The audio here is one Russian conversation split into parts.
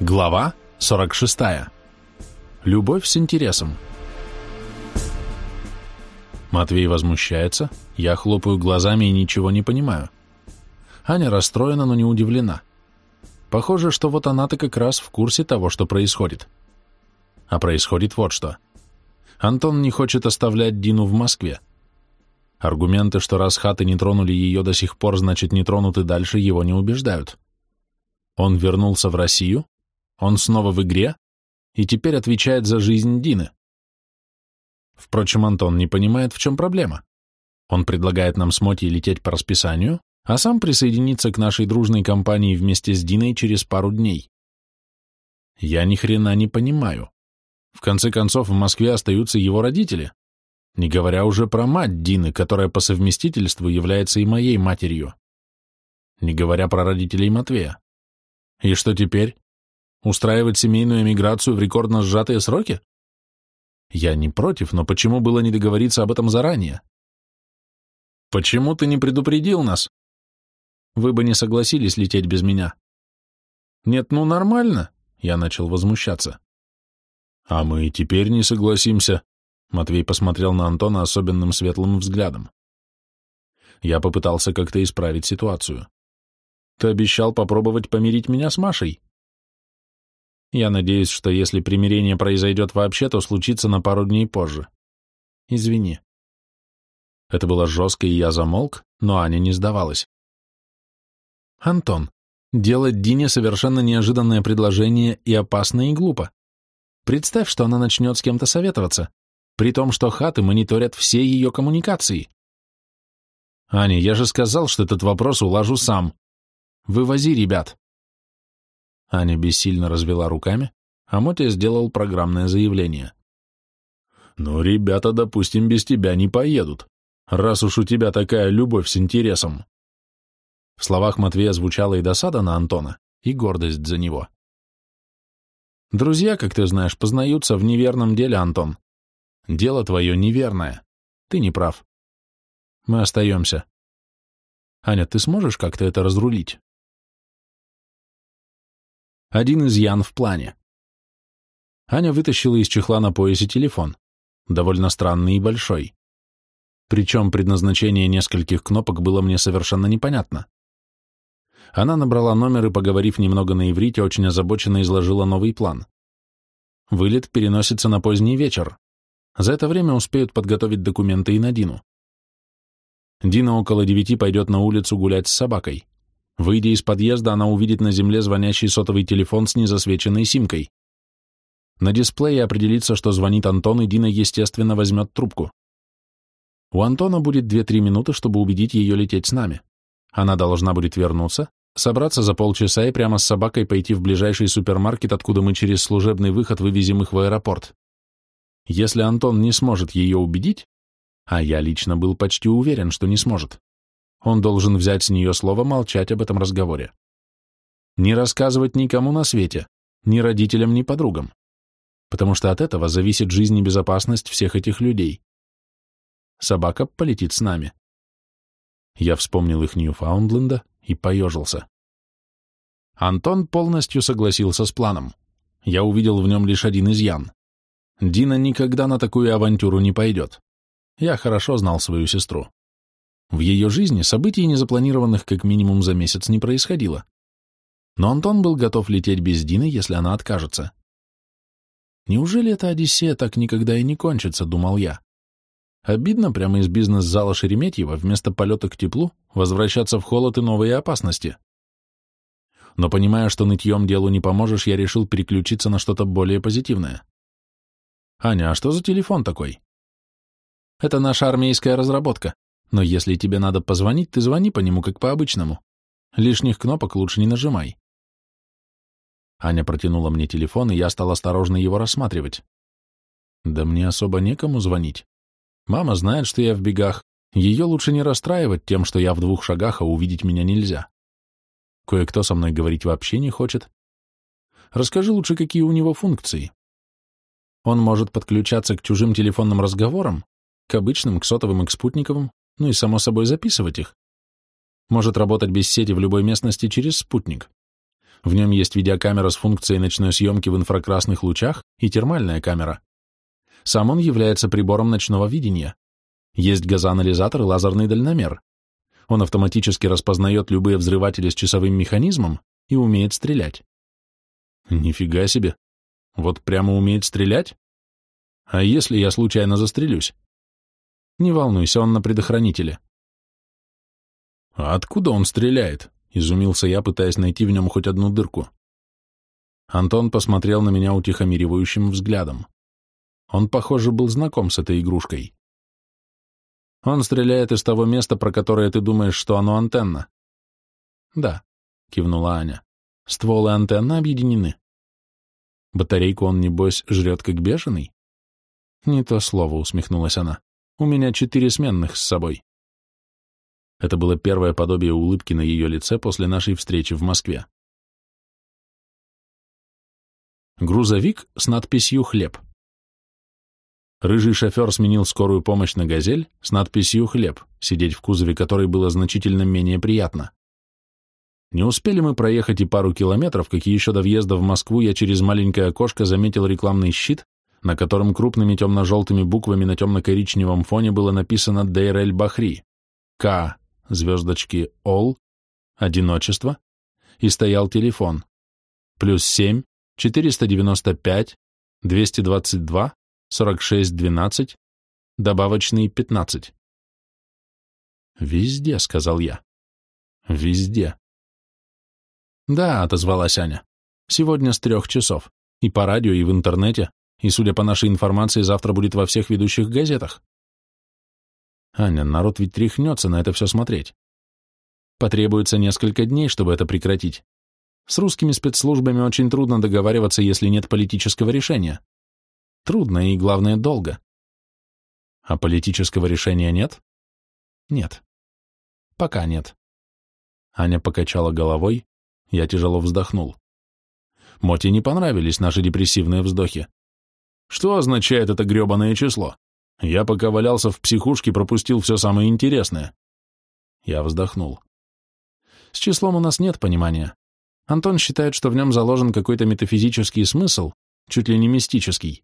Глава 46. Любовь с интересом. Матвей возмущается, я хлопаю глазами и ничего не понимаю. Аня расстроена, но не удивлена. Похоже, что вот она-то как раз в курсе того, что происходит. А происходит вот что. Антон не хочет оставлять Дину в Москве. Аргументы, что раз хаты не тронули ее до сих пор, значит не тронуты дальше, его не убеждают. Он вернулся в Россию, он снова в игре и теперь отвечает за жизнь Дины. Впрочем, Антон не понимает, в чем проблема. Он предлагает нам с Мотей лететь по расписанию, а сам присоединиться к нашей дружной компании вместе с Диной через пару дней. Я ни хрена не понимаю. В конце концов, в Москве остаются его родители, не говоря уже про мать Дины, которая по совместительству является и моей матерью. Не говоря про родителей Матвея. И что теперь? Устраивать семейную эмиграцию в рекордно сжатые сроки? Я не против, но почему было не договориться об этом заранее? Почему ты не предупредил нас? Вы бы не согласились лететь без меня. Нет, ну нормально, я начал возмущаться. А мы теперь не согласимся, Матвей посмотрел на Антона особенным светлым взглядом. Я попытался как-то исправить ситуацию. Ты обещал попробовать помирить меня с Машей. Я надеюсь, что если примирение произойдет вообще, то случится на пару дней позже. Извини. Это было жестко, и я замолк, но Аня не сдавалась. Антон, делать Дине совершенно неожиданное предложение и опасно, и глупо. Представь, что она начнет с кем-то советоваться, при том, что хаты мониторят все ее коммуникации. Аня, я же сказал, что этот вопрос улажу сам. Вывози ребят. Аня бессильно развела руками, а Мотя сделал программное заявление. «Ну, ребята, допустим, без тебя не поедут, раз уж у тебя такая любовь с интересом». В словах Матвея звучала и досада на Антона, и гордость за него. «Друзья, как ты знаешь, познаются в неверном деле, Антон. Дело твое неверное. Ты не прав. Мы остаемся. Аня, ты сможешь как-то это разрулить?» Один из Ян в плане. Аня вытащила из чехла на поясе телефон, довольно странный и большой. Причем предназначение нескольких кнопок было мне совершенно непонятно. Она набрала номер и, поговорив немного на иврите, очень озабоченно изложила новый план. Вылет переносится на поздний вечер. За это время успеют подготовить документы и на Дину. Дина около девяти пойдет на улицу гулять с собакой. Выйдя из подъезда, она увидит на земле звонящий сотовый телефон с незасвеченной симкой. На дисплее определится, что звонит Антон, и Дина, естественно, возьмет трубку. У Антона будет 2-3 минуты, чтобы убедить ее лететь с нами. Она должна будет вернуться, собраться за полчаса и прямо с собакой пойти в ближайший супермаркет, откуда мы через служебный выход вывезем их в аэропорт. Если Антон не сможет ее убедить, а я лично был почти уверен, что не сможет, он должен взять с нее слово молчать об этом разговоре. Не рассказывать никому на свете, ни родителям, ни подругам, потому что от этого зависит жизнь и безопасность всех этих людей. Собака полетит с нами. Я вспомнил их Ньюфаундленда и поежился. Антон полностью согласился с планом. Я увидел в нем лишь один изъян. Дина никогда на такую авантюру не пойдет. Я хорошо знал свою сестру. В ее жизни событий, незапланированных как минимум за месяц, не происходило. Но Антон был готов лететь без Дины, если она откажется. Неужели эта Одиссея так никогда и не кончится, думал я. Обидно прямо из бизнес-зала Шереметьева вместо полета к теплу возвращаться в холод и новые опасности. Но понимая, что нытьем делу не поможешь, я решил переключиться на что-то более позитивное. «Аня, а что за телефон такой?» «Это наша армейская разработка. Но если тебе надо позвонить, ты звони по нему, как по обычному. Лишних кнопок лучше не нажимай. Аня протянула мне телефон, и я стал осторожно его рассматривать. Да мне особо некому звонить. Мама знает, что я в бегах. Ее лучше не расстраивать тем, что я в двух шагах, а увидеть меня нельзя. Кое-кто со мной говорить вообще не хочет. Расскажи лучше, какие у него функции. Он может подключаться к чужим телефонным разговорам, к обычным, к сотовым и к спутниковым, ну и, само собой, записывать их. Может работать без сети в любой местности через спутник. В нем есть видеокамера с функцией ночной съемки в инфракрасных лучах и термальная камера. Сам он является прибором ночного видения. Есть газоанализатор и лазерный дальномер. Он автоматически распознает любые взрыватели с часовым механизмом и умеет стрелять. Нифига себе. Вот прямо умеет стрелять? А если я случайно застрелюсь? Не волнуйся, он на предохранителе. А откуда он стреляет? Изумился я, пытаясь найти в нем хоть одну дырку. Антон посмотрел на меня утихомиривающим взглядом. Он, похоже, был знаком с этой игрушкой. Он стреляет из того места, про которое ты думаешь, что оно антенна. Да, кивнула Аня. Стволы антенны объединены. Батарейку он, небось, жрет как бешеный? Не то слово, усмехнулась она. У меня четыре сменных с собой. Это было первое подобие улыбки на ее лице после нашей встречи в Москве. Грузовик с надписью «Хлеб». Рыжий шофер сменил скорую помощь на «Газель» с надписью «Хлеб», сидеть в кузове которой было значительно менее приятно. Не успели мы проехать и пару километров, как еще до въезда в Москву я через маленькое окошко заметил рекламный щит, на котором крупными темно-желтыми буквами на темно-коричневом фоне было написано «Дейр Бахри», «К», звездочки «Ол», «Одиночество», и стоял телефон, плюс 7, 495, 222, 46, 12, добавочный 15. «Везде», — сказал я. «Везде». «Да», — отозвалась Аня. «Сегодня с трех часов. И по радио, и в интернете, и, судя по нашей информации, завтра будет во всех ведущих газетах». «Аня, народ ведь тряхнется на это все смотреть. Потребуется несколько дней, чтобы это прекратить. С русскими спецслужбами очень трудно договариваться, если нет политического решения. Трудно и, главное, долго. А политического решения нет? Нет. Пока нет. Аня покачала головой, я тяжело вздохнул. Моти не понравились наши депрессивные вздохи. Что означает это гребаное число? Я пока валялся в психушке, пропустил все самое интересное. Я вздохнул. С числом у нас нет понимания. Антон считает, что в нем заложен какой-то метафизический смысл, чуть ли не мистический.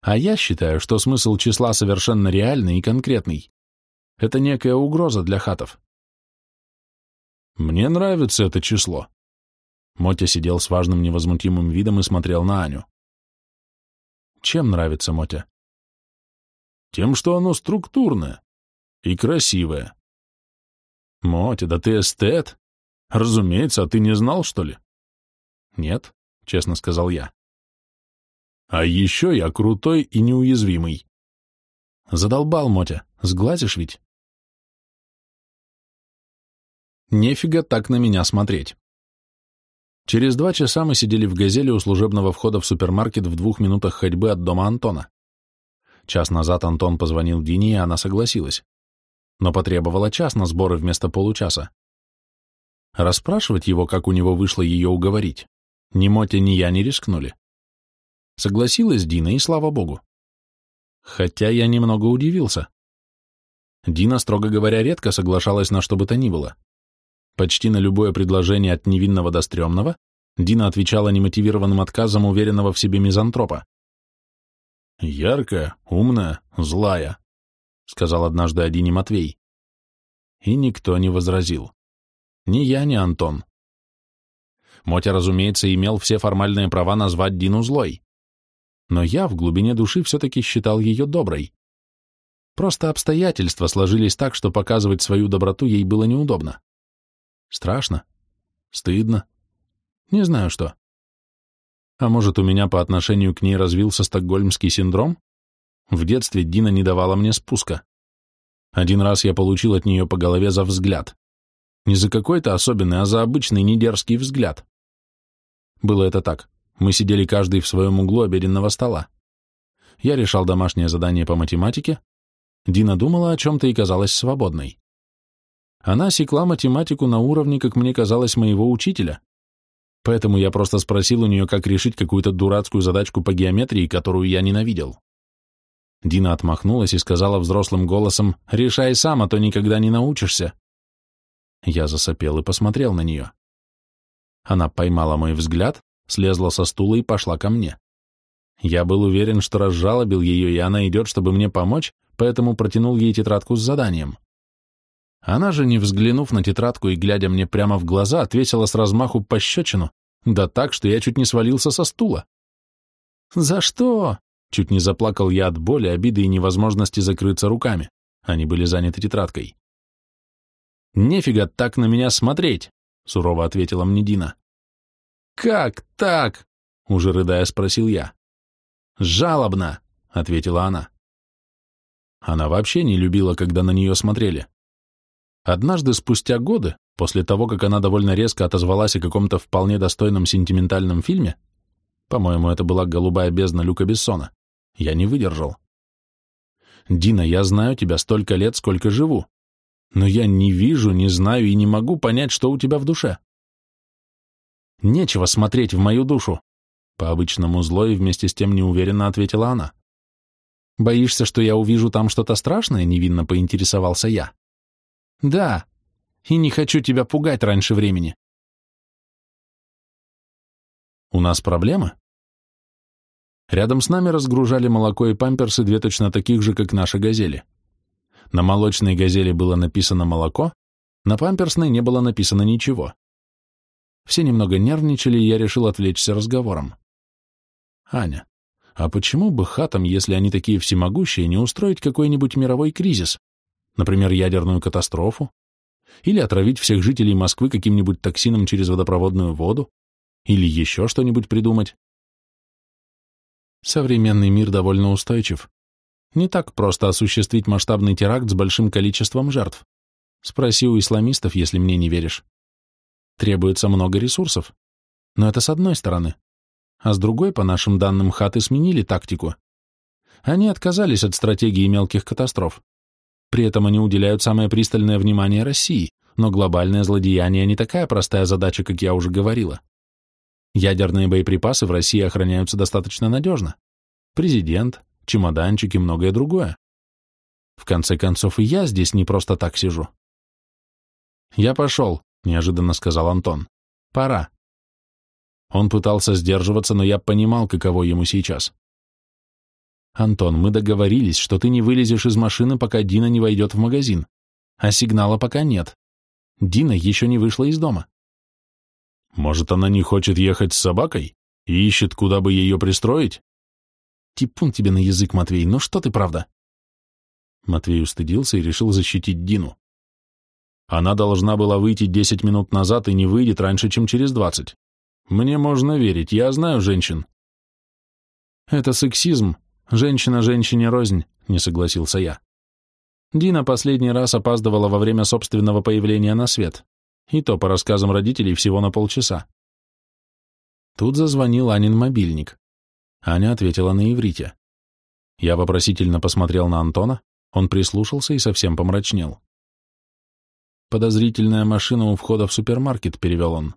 А я считаю, что смысл числа совершенно реальный и конкретный. Это некая угроза для хатов. Мне нравится это число. Мотя сидел с важным невозмутимым видом и смотрел на Аню. Чем нравится Мотя? Тем, что оно структурное и красивое. Мотя, да ты эстет. Разумеется, а ты не знал, что ли? Нет, честно сказал я. А еще я крутой и неуязвимый. Задолбал, Мотя, сглазишь ведь? Нефига так на меня смотреть. Через два часа мы сидели в «Газели» у служебного входа в супермаркет в двух минутах ходьбы от дома Антона. Час назад Антон позвонил Дине, и она согласилась. Но потребовала час на сборы вместо получаса. Расспрашивать его, как у него вышло ее уговорить, ни Мотя, ни я не рискнули. Согласилась Дина, и слава богу. Хотя я немного удивился. Дина, строго говоря, редко соглашалась на что бы то ни было. Почти на любое предложение от невинного до стрёмного Дина отвечала немотивированным отказом уверенного в себе мизантропа. «Яркая, умная, злая», — сказал однажды Адине Матвей. И никто не возразил. Ни я, ни Антон. Мотя, разумеется, имел все формальные права назвать Дину злой. Но я в глубине души все-таки считал ее доброй. Просто обстоятельства сложились так, что показывать свою доброту ей было неудобно. Страшно? Стыдно? Не знаю что. А может, у меня по отношению к ней развился стокгольмский синдром? В детстве Дина не давала мне спуска. Один раз я получил от нее по голове за взгляд. Не за какой-то особенный, а за обычный недерзкий взгляд. Было это так. Мы сидели каждый в своем углу обеденного стола. Я решал домашнее задание по математике. Дина думала о чем-то и казалась свободной. Она секла математику на уровне, как мне казалось, моего учителя. Поэтому я просто спросил у нее, как решить какую-то дурацкую задачку по геометрии, которую я ненавидел. Дина отмахнулась и сказала взрослым голосом, «Решай сам, а то никогда не научишься». Я засопел и посмотрел на нее. Она поймала мой взгляд, слезла со стула и пошла ко мне. Я был уверен, что разжалобил ее, и она идет, чтобы мне помочь, поэтому протянул ей тетрадку с заданием. Она же, не взглянув на тетрадку и глядя мне прямо в глаза, ответила с размаху пощечину, да так, что я чуть не свалился со стула. «За что?» — чуть не заплакал я от боли, обиды и невозможности закрыться руками. Они были заняты тетрадкой. «Нефига так на меня смотреть!» — сурово ответила мне Дина. «Как так?» — уже рыдая спросил я. «Жалобно», — ответила она. Она вообще не любила, когда на нее смотрели. Однажды, спустя годы, после того, как она довольно резко отозвалась о каком-то вполне достойном сентиментальном фильме, по-моему, это была «Голубая бездна» Люка Бессона, я не выдержал. «Дина, я знаю тебя столько лет, сколько живу, но я не вижу, не знаю и не могу понять, что у тебя в душе. Нечего смотреть в мою душу, по-обычному зло и вместе с тем неуверенно ответила она. «Боишься, что я увижу там что-то страшное?» — невинно поинтересовался я. «Да, и не хочу тебя пугать раньше времени». «У нас проблема?» Рядом с нами разгружали молоко и памперсы две точно таких же, как наши газели. На молочной газели было написано «молоко», на памперсной не было написано ничего. Все немного нервничали, и я решил отвлечься разговором. Аня, а почему бы хатам, если они такие всемогущие, не устроить какой-нибудь мировой кризис? Например, ядерную катастрофу? Или отравить всех жителей Москвы каким-нибудь токсином через водопроводную воду? Или еще что-нибудь придумать? Современный мир довольно устойчив. Не так просто осуществить масштабный теракт с большим количеством жертв. Спроси у исламистов, если мне не веришь. Требуется много ресурсов. Но это с одной стороны а с другой, по нашим данным, хаты сменили тактику. Они отказались от стратегии мелких катастроф. При этом они уделяют самое пристальное внимание России, но глобальное злодеяние не такая простая задача, как я уже говорила. Ядерные боеприпасы в России охраняются достаточно надежно. Президент, чемоданчик и многое другое. В конце концов, и я здесь не просто так сижу. «Я пошел», — неожиданно сказал Антон. «Пора». Он пытался сдерживаться, но я понимал, каково ему сейчас. «Антон, мы договорились, что ты не вылезешь из машины, пока Дина не войдет в магазин. А сигнала пока нет. Дина еще не вышла из дома». «Может, она не хочет ехать с собакой и ищет, куда бы ее пристроить?» «Типун тебе на язык, Матвей, ну что ты правда?» Матвей устыдился и решил защитить Дину. Она должна была выйти десять минут назад и не выйдет раньше, чем через двадцать. Мне можно верить, я знаю женщин. Это сексизм. Женщина женщине рознь, не согласился я. Дина последний раз опаздывала во время собственного появления на свет, и то, по рассказам родителей, всего на полчаса. Тут зазвонил Анин мобильник. Аня ответила на иврите. Я вопросительно посмотрел на Антона, он прислушался и совсем помрачнел. «Подозрительная машина у входа в супермаркет», — перевел он.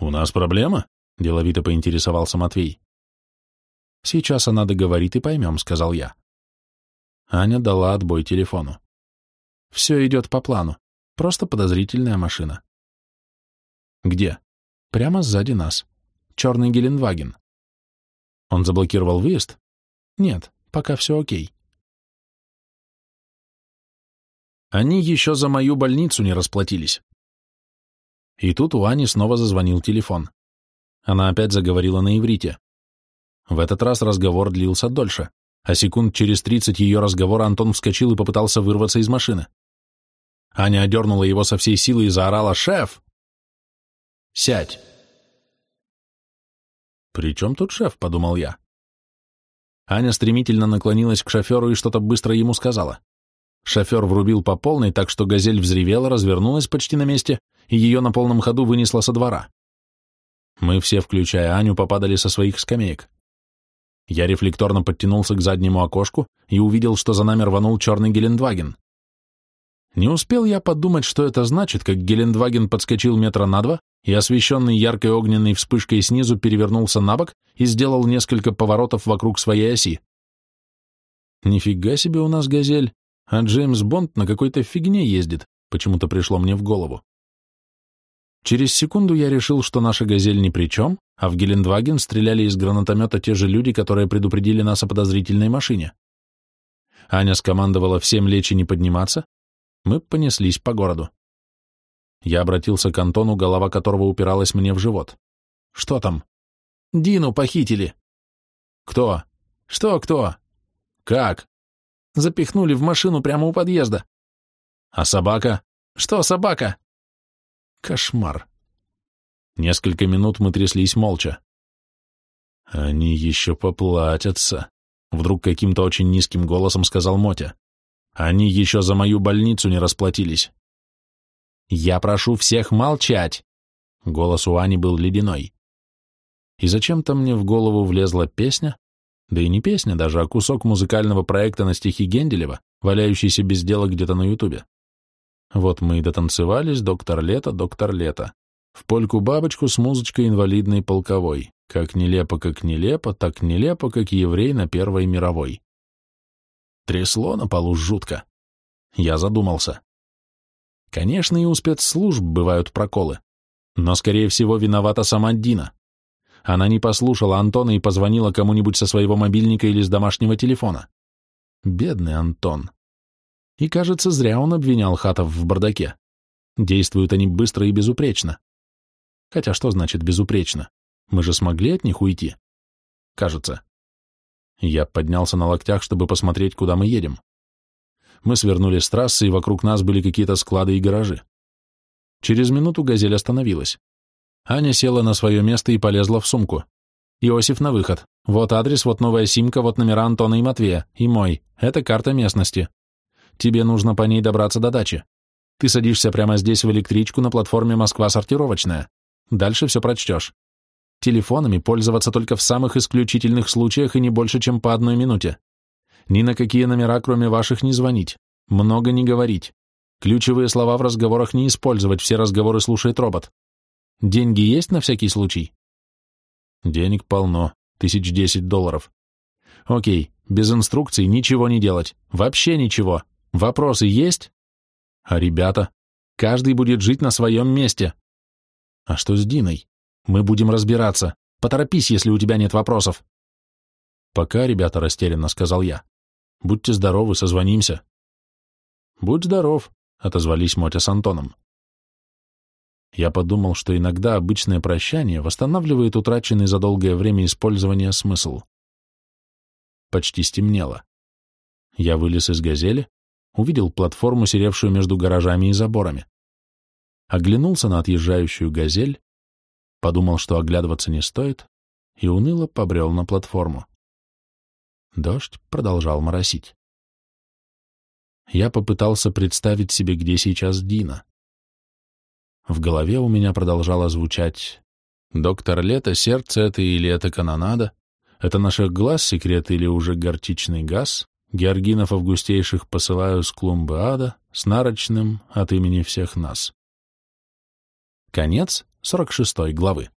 «У нас проблема?» — деловито поинтересовался Матвей. «Сейчас она договорит и поймем», — сказал я. Аня дала отбой телефону. «Все идет по плану. Просто подозрительная машина». «Где?» «Прямо сзади нас. Черный Гелендваген». «Он заблокировал выезд?» «Нет, пока все окей». Они еще за мою больницу не расплатились. И тут у Ани снова зазвонил телефон. Она опять заговорила на иврите. В этот раз разговор длился дольше, а секунд через тридцать ее разговора Антон вскочил и попытался вырваться из машины. Аня одернула его со всей силы и заорала «Шеф!» «Сядь!» «При чем тут шеф?» — подумал я. Аня стремительно наклонилась к шоферу и что-то быстро ему сказала. Шофер врубил по полной, так что газель взревела, развернулась почти на месте и ее на полном ходу вынесло со двора. Мы все, включая Аню, попадали со своих скамеек. Я рефлекторно подтянулся к заднему окошку и увидел, что за нами рванул черный Гелендваген. Не успел я подумать, что это значит, как Гелендваген подскочил метра на два и, освещенный яркой огненной вспышкой снизу, перевернулся на бок и сделал несколько поворотов вокруг своей оси. Нифига себе у нас газель, а Джеймс Бонд на какой-то фигне ездит, почему-то пришло мне в голову. Через секунду я решил, что наша «Газель» ни при чем, а в Гелендваген стреляли из гранатомета те же люди, которые предупредили нас о подозрительной машине. Аня скомандовала всем лечь и не подниматься. Мы понеслись по городу. Я обратился к Антону, голова которого упиралась мне в живот. «Что там?» «Дину похитили». «Кто?» «Что кто?» «Как?» «Запихнули в машину прямо у подъезда». «А собака?» «Что собака?» Кошмар. Несколько минут мы тряслись молча. «Они еще поплатятся», — вдруг каким-то очень низким голосом сказал Мотя. «Они еще за мою больницу не расплатились». «Я прошу всех молчать!» Голос у Ани был ледяной. И зачем-то мне в голову влезла песня, да и не песня даже, а кусок музыкального проекта на стихи Генделева, валяющийся без дела где-то на Ютубе. Вот мы и дотанцевались, доктор Лето, доктор Лето. В польку-бабочку с музычкой инвалидной полковой. Как нелепо, как нелепо, так нелепо, как еврей на Первой мировой. Трясло на полу жутко. Я задумался. Конечно, и у спецслужб бывают проколы. Но, скорее всего, виновата сама Дина. Она не послушала Антона и позвонила кому-нибудь со своего мобильника или с домашнего телефона. Бедный Антон. И, кажется, зря он обвинял хатов в бардаке. Действуют они быстро и безупречно. Хотя что значит безупречно? Мы же смогли от них уйти? Кажется. Я поднялся на локтях, чтобы посмотреть, куда мы едем. Мы свернули с трассы, и вокруг нас были какие-то склады и гаражи. Через минуту «Газель» остановилась. Аня села на свое место и полезла в сумку. «Иосиф на выход. Вот адрес, вот новая симка, вот номера Антона и Матвея. И мой. Это карта местности. Тебе нужно по ней добраться до дачи. Ты садишься прямо здесь в электричку на платформе Москва сортировочная. Дальше все прочтешь. Телефонами пользоваться только в самых исключительных случаях и не больше, чем по одной минуте. Ни на какие номера, кроме ваших, не звонить. Много не говорить. Ключевые слова в разговорах не использовать, все разговоры слушает робот. Деньги есть на всякий случай? Денег полно, тысяч десять долларов. Окей, без инструкций ничего не делать, вообще ничего. Вопросы есть? А ребята? Каждый будет жить на своем месте. А что с Диной? Мы будем разбираться. Поторопись, если у тебя нет вопросов. Пока, ребята, растерянно сказал я. Будьте здоровы, созвонимся. Будь здоров, отозвались Мотя с Антоном. Я подумал, что иногда обычное прощание восстанавливает утраченный за долгое время использования смысл. Почти стемнело. Я вылез из «Газели», увидел платформу, серевшую между гаражами и заборами. Оглянулся на отъезжающую «Газель», подумал, что оглядываться не стоит, и уныло побрел на платформу. Дождь продолжал моросить. Я попытался представить себе, где сейчас Дина. В голове у меня продолжало звучать «Доктор Лето, сердце это или это канонада? Это наших глаз секрет или уже гортичный газ? Георгинов августейших посылаю с клумбы ада, с нарочным от имени всех нас». Конец 46 главы.